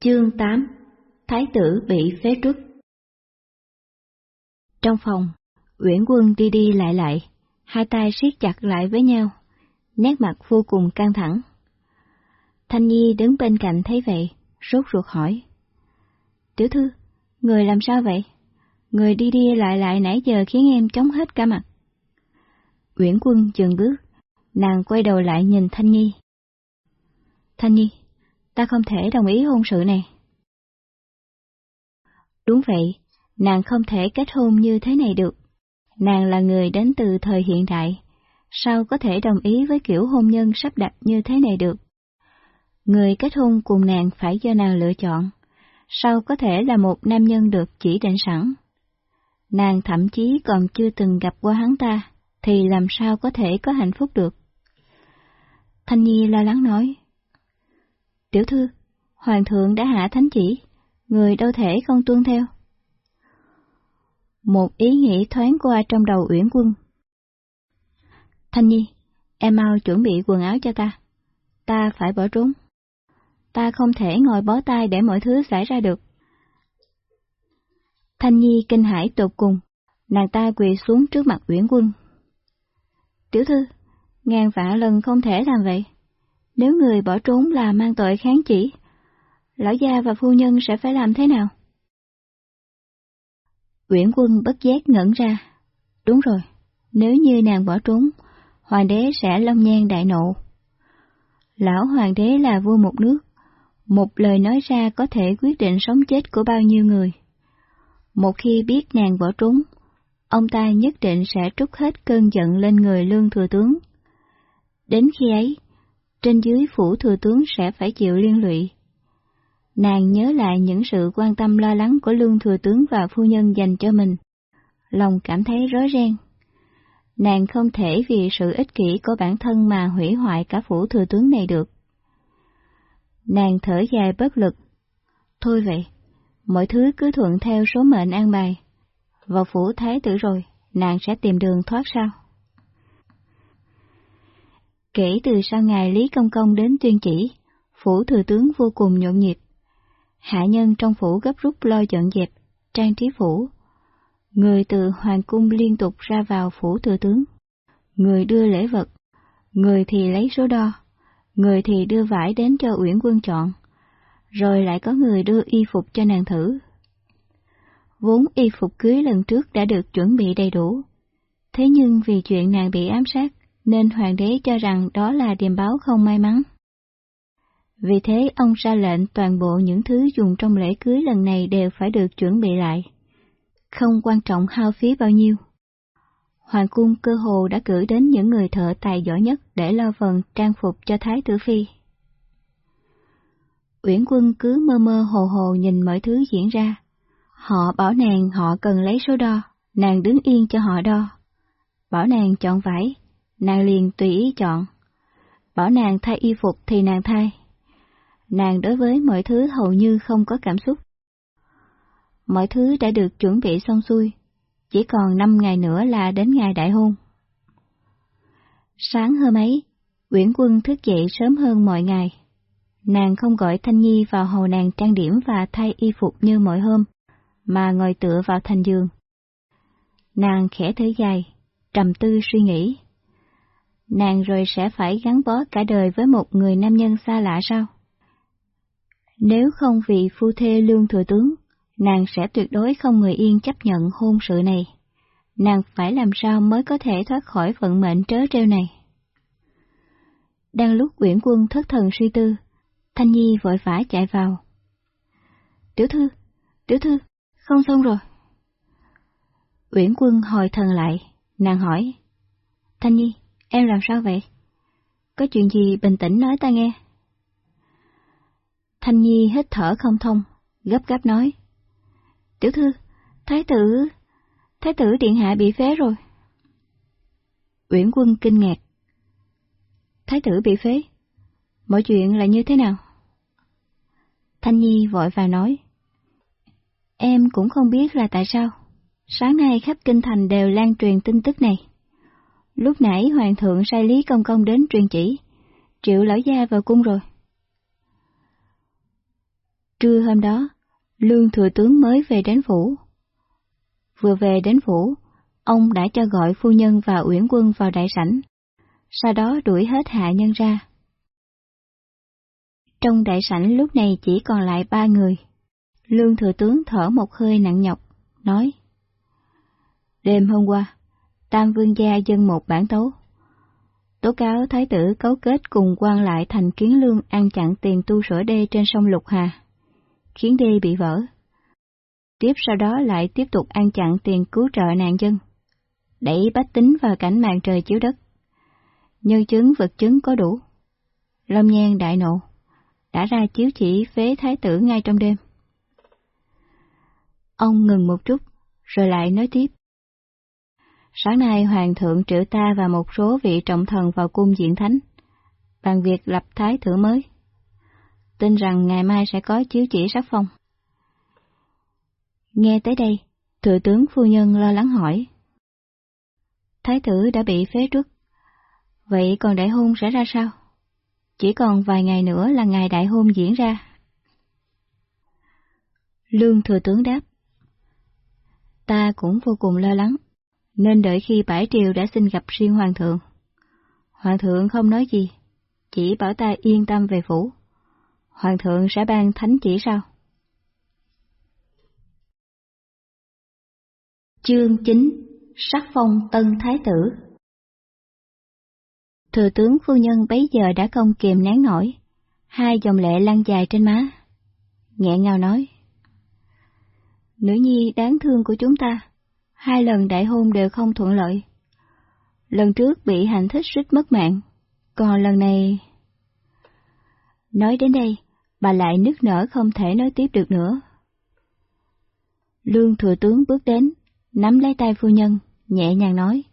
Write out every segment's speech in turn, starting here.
Chương 8 Thái tử bị phế truất Trong phòng, Uyển Quân đi đi lại lại, hai tay siết chặt lại với nhau, nét mặt vô cùng căng thẳng. Thanh Nhi đứng bên cạnh thấy vậy, rốt ruột hỏi. Tiểu thư, người làm sao vậy? Người đi đi lại lại nãy giờ khiến em chóng hết cả mặt. Uyển Quân dừng bước, nàng quay đầu lại nhìn Thanh Nhi. Thanh Nhi, ta không thể đồng ý hôn sự này. Đúng vậy, nàng không thể kết hôn như thế này được. Nàng là người đến từ thời hiện đại, sao có thể đồng ý với kiểu hôn nhân sắp đặt như thế này được? Người kết hôn cùng nàng phải do nàng lựa chọn, sao có thể là một nam nhân được chỉ định sẵn? Nàng thậm chí còn chưa từng gặp qua hắn ta, thì làm sao có thể có hạnh phúc được? Thanh Nhi lo lắng nói. Tiểu thư, Hoàng thượng đã hạ thánh chỉ, người đâu thể không tuân theo. Một ý nghĩ thoáng qua trong đầu Uyển Quân. Thanh Nhi, em mau chuẩn bị quần áo cho ta. Ta phải bỏ trốn. Ta không thể ngồi bó tay để mọi thứ xảy ra được. Thanh Nhi kinh hãi tột cùng, nàng ta quỳ xuống trước mặt Uyển Quân. Tiểu thư, ngàn vạn lần không thể làm vậy. Nếu người bỏ trốn là mang tội kháng chỉ, lão gia và phu nhân sẽ phải làm thế nào? Uyển quân bất giác ngẩn ra. Đúng rồi, nếu như nàng bỏ trốn, hoàng đế sẽ long nhan đại nộ. Lão hoàng đế là vua một nước, một lời nói ra có thể quyết định sống chết của bao nhiêu người. Một khi biết nàng bỏ trốn, ông ta nhất định sẽ trút hết cơn giận lên người lương thừa tướng. Đến khi ấy, trên dưới phủ thừa tướng sẽ phải chịu liên lụy. Nàng nhớ lại những sự quan tâm lo lắng của lương thừa tướng và phu nhân dành cho mình. Lòng cảm thấy rối ren. Nàng không thể vì sự ích kỷ của bản thân mà hủy hoại cả phủ thừa tướng này được. Nàng thở dài bất lực. Thôi vậy, mọi thứ cứ thuận theo số mệnh an bài. Vào phủ thái tử rồi, nàng sẽ tìm đường thoát sao. Kể từ sau ngày Lý Công Công đến tuyên chỉ, phủ thừa tướng vô cùng nhộn nhịp. Hạ nhân trong phủ gấp rút lo dọn dẹp, trang trí phủ. Người từ hoàng cung liên tục ra vào phủ thừa tướng. Người đưa lễ vật, người thì lấy số đo, người thì đưa vải đến cho Uyển Quân chọn, rồi lại có người đưa y phục cho nàng thử. Vốn y phục cưới lần trước đã được chuẩn bị đầy đủ, thế nhưng vì chuyện nàng bị ám sát, nên hoàng đế cho rằng đó là điềm báo không may mắn. Vì thế ông ra lệnh toàn bộ những thứ dùng trong lễ cưới lần này đều phải được chuẩn bị lại. Không quan trọng hao phí bao nhiêu. Hoàng cung cơ hồ đã cử đến những người thợ tài giỏi nhất để lo phần trang phục cho Thái tử Phi. Uyển quân cứ mơ mơ hồ hồ nhìn mọi thứ diễn ra. Họ bảo nàng họ cần lấy số đo, nàng đứng yên cho họ đo. Bảo nàng chọn vải, nàng liền tùy ý chọn. Bảo nàng thay y phục thì nàng thay. Nàng đối với mọi thứ hầu như không có cảm xúc. Mọi thứ đã được chuẩn bị xong xuôi, chỉ còn năm ngày nữa là đến ngày đại hôn. Sáng hôm ấy, Nguyễn Quân thức dậy sớm hơn mọi ngày. Nàng không gọi Thanh Nhi vào hầu nàng trang điểm và thay y phục như mọi hôm, mà ngồi tựa vào thành giường. Nàng khẽ thở dài, trầm tư suy nghĩ nàng rồi sẽ phải gắn bó cả đời với một người nam nhân xa lạ sao? Nếu không vì phu thê lương thừa tướng, nàng sẽ tuyệt đối không người yên chấp nhận hôn sự này. Nàng phải làm sao mới có thể thoát khỏi vận mệnh trớ trêu này? Đang lúc Uyển Quân thất thần suy tư, Thanh Nhi vội vã chạy vào. Tiểu thư, tiểu thư, không xong rồi. Uyển Quân hồi thần lại, nàng hỏi. Thanh Nhi, Em làm sao vậy? Có chuyện gì bình tĩnh nói ta nghe. Thanh Nhi hít thở không thông, gấp gáp nói. Tiểu thư, thái tử, thái tử điện hạ bị phế rồi. Uyển quân kinh ngạc. Thái tử bị phế? Mọi chuyện là như thế nào? Thanh Nhi vội vàng nói. Em cũng không biết là tại sao. Sáng nay khắp kinh thành đều lan truyền tin tức này. Lúc nãy hoàng thượng sai Lý Công Công đến truyền chỉ, triệu lão gia vào cung rồi. Trưa hôm đó, Lương Thừa Tướng mới về đến phủ. Vừa về đến phủ, ông đã cho gọi phu nhân và uyển quân vào đại sảnh, sau đó đuổi hết hạ nhân ra. Trong đại sảnh lúc này chỉ còn lại ba người. Lương Thừa Tướng thở một hơi nặng nhọc, nói Đêm hôm qua, Tam Vương gia dân một bản tấu. Tố cáo Thái tử cấu kết cùng quan lại thành kiến lương ăn chặn tiền tu sửa đê trên sông Lục Hà, khiến đê bị vỡ. Tiếp sau đó lại tiếp tục ăn chặn tiền cứu trợ nạn dân, đẩy bách tính vào cảnh màn trời chiếu đất. Nhân chứng vật chứng có đủ. Lâm Nhan đại nộ, đã ra chiếu chỉ phế thái tử ngay trong đêm. Ông ngừng một chút, rồi lại nói tiếp. Sáng nay Hoàng thượng triệu ta và một số vị trọng thần vào cung diện thánh, bằng việc lập thái tử mới. Tin rằng ngày mai sẽ có chiếu chỉ sắc phong. Nghe tới đây, thừa tướng phu nhân lo lắng hỏi. Thái tử đã bị phế truất, vậy còn đại hôn sẽ ra sao? Chỉ còn vài ngày nữa là ngày đại hôn diễn ra. Lương thừa tướng đáp. Ta cũng vô cùng lo lắng nên đợi khi bãi triều đã xin gặp riêng hoàng thượng. Hoàng thượng không nói gì, chỉ bảo ta yên tâm về phủ. Hoàng thượng sẽ ban thánh chỉ sao? Chương 9 Sắc phong tân thái tử Thừa tướng phu nhân bấy giờ đã không kiềm nén nổi, hai dòng lệ lăn dài trên má. Nhẹ ngào nói, Nữ nhi đáng thương của chúng ta, hai lần đại hôn đều không thuận lợi. Lần trước bị hành thích suýt mất mạng, còn lần này... Nói đến đây, bà lại nức nở không thể nói tiếp được nữa. Lương thừa tướng bước đến, nắm lấy tay phu nhân, nhẹ nhàng nói.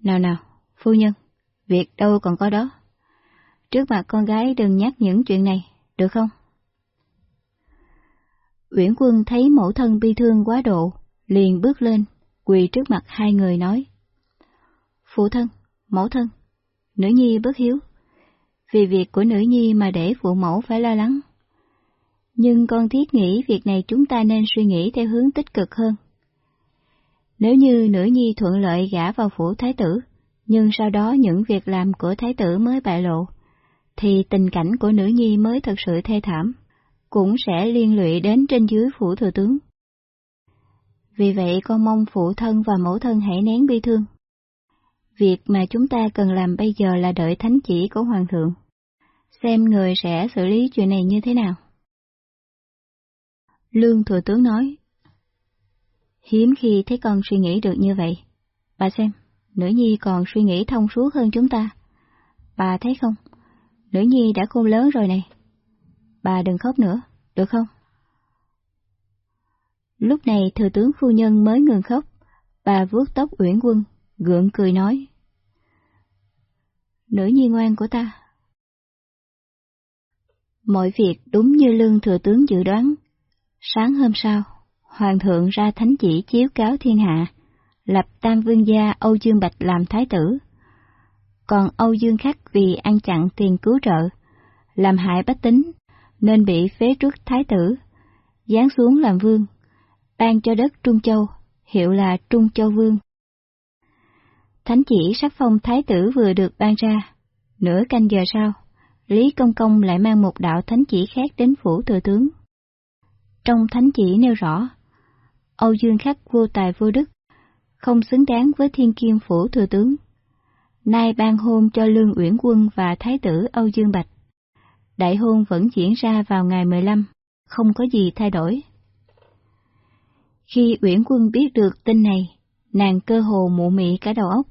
Nào nào, phu nhân, việc đâu còn có đó. Trước mặt con gái đừng nhắc những chuyện này, được không? Uyển quân thấy mẫu thân bi thương quá độ, liền bước lên, quỳ trước mặt hai người nói. Phụ thân, mẫu thân, nữ nhi bất hiếu, vì việc của nữ nhi mà để phụ mẫu phải lo lắng. Nhưng con thiết nghĩ việc này chúng ta nên suy nghĩ theo hướng tích cực hơn. Nếu như nữ nhi thuận lợi gả vào phủ thái tử, nhưng sau đó những việc làm của thái tử mới bại lộ, thì tình cảnh của nữ nhi mới thật sự thê thảm, cũng sẽ liên lụy đến trên dưới phủ thừa tướng. Vì vậy con mong phụ thân và mẫu thân hãy nén bi thương. Việc mà chúng ta cần làm bây giờ là đợi thánh chỉ của Hoàng thượng. Xem người sẽ xử lý chuyện này như thế nào. Lương Thừa Tướng nói, Hiếm khi thấy con suy nghĩ được như vậy. Bà xem, nữ nhi còn suy nghĩ thông suốt hơn chúng ta. Bà thấy không? Nữ nhi đã khôn lớn rồi này. Bà đừng khóc nữa, được không? Lúc này thừa tướng phu nhân mới ngừng khóc, bà vuốt tóc Uyển Quân, gượng cười nói. Nữ nhi ngoan của ta. Mọi việc đúng như lương thừa tướng dự đoán. Sáng hôm sau, Hoàng thượng ra thánh chỉ chiếu cáo thiên hạ, lập Tam Vương gia Âu Dương Bạch làm thái tử. Còn Âu Dương Khắc vì ăn chặn tiền cứu trợ, làm hại bách tính, nên bị phế trước thái tử, giáng xuống làm vương ban cho đất Trung Châu, hiệu là Trung Châu Vương. Thánh chỉ sắc phong thái tử vừa được ban ra, nửa canh giờ sau, Lý Công Công lại mang một đạo thánh chỉ khác đến phủ thừa tướng. Trong thánh chỉ nêu rõ, Âu Dương Khắc vô tài vô đức, không xứng đáng với thiên kim phủ thừa tướng. Nay ban hôn cho Lương Uyển Quân và Thái tử Âu Dương Bạch. Đại hôn vẫn diễn ra vào ngày 15, không có gì thay đổi. Khi Uyển Quân biết được tin này, nàng cơ hồ mụ mị cả đầu óc.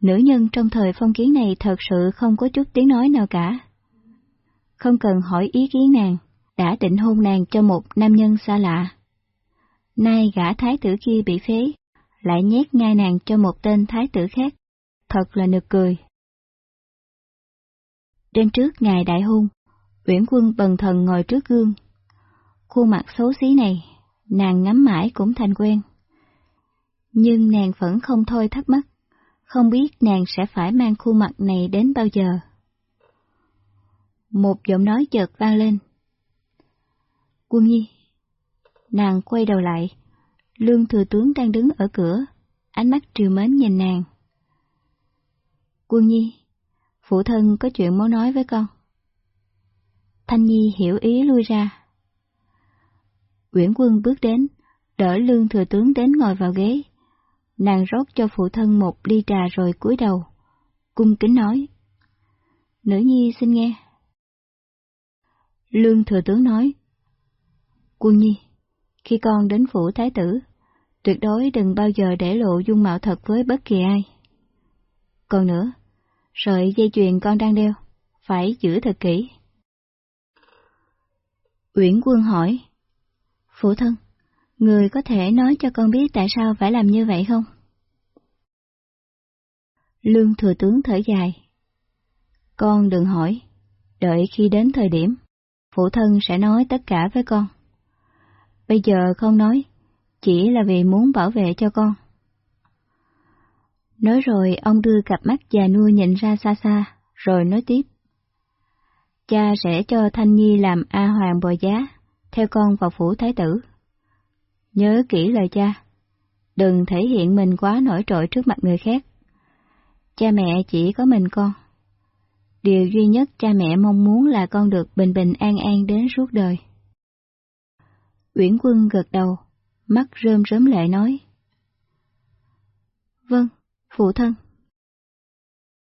Nữ nhân trong thời phong kiến này thật sự không có chút tiếng nói nào cả. Không cần hỏi ý kiến nàng, đã định hôn nàng cho một nam nhân xa lạ. Nay gã thái tử kia bị phế, lại nhét ngai nàng cho một tên thái tử khác, thật là nực cười. Đêm trước ngày đại hôn, Uyển Quân bần thần ngồi trước gương. Khuôn mặt xấu xí này nàng ngắm mãi cũng thành quen. Nhưng nàng vẫn không thôi thắc mắc, không biết nàng sẽ phải mang khuôn mặt này đến bao giờ. Một giọng nói chợt vang lên. Quân Nhi. Nàng quay đầu lại, Lương Thừa Tướng đang đứng ở cửa, ánh mắt triều mến nhìn nàng. Quân Nhi, phụ thân có chuyện muốn nói với con. Thanh Nhi hiểu ý lui ra. Uyển Quân bước đến, đỡ Lương Thừa Tướng đến ngồi vào ghế. Nàng rót cho phụ thân một ly trà rồi cúi đầu, cung kính nói. Nữ nhi xin nghe. Lương Thừa Tướng nói. Quân nhi, khi con đến phủ thái tử, tuyệt đối đừng bao giờ để lộ dung mạo thật với bất kỳ ai. Còn nữa, sợi dây chuyền con đang đeo, phải giữ thật kỹ. Uyển Quân hỏi, Phụ thân, người có thể nói cho con biết tại sao phải làm như vậy không? Lương Thừa Tướng thở dài. Con đừng hỏi, đợi khi đến thời điểm, phụ thân sẽ nói tất cả với con. Bây giờ không nói, chỉ là vì muốn bảo vệ cho con. Nói rồi ông đưa cặp mắt già nua nhìn ra xa xa, rồi nói tiếp. Cha sẽ cho Thanh Nhi làm A Hoàng bồi giá, theo con vào phủ thái tử. Nhớ kỹ lời cha, đừng thể hiện mình quá nổi trội trước mặt người khác. Cha mẹ chỉ có mình con. Điều duy nhất cha mẹ mong muốn là con được bình bình an an đến suốt đời. Uyển Quân gật đầu, mắt rơm rớm lệ nói. Vâng, phụ thân.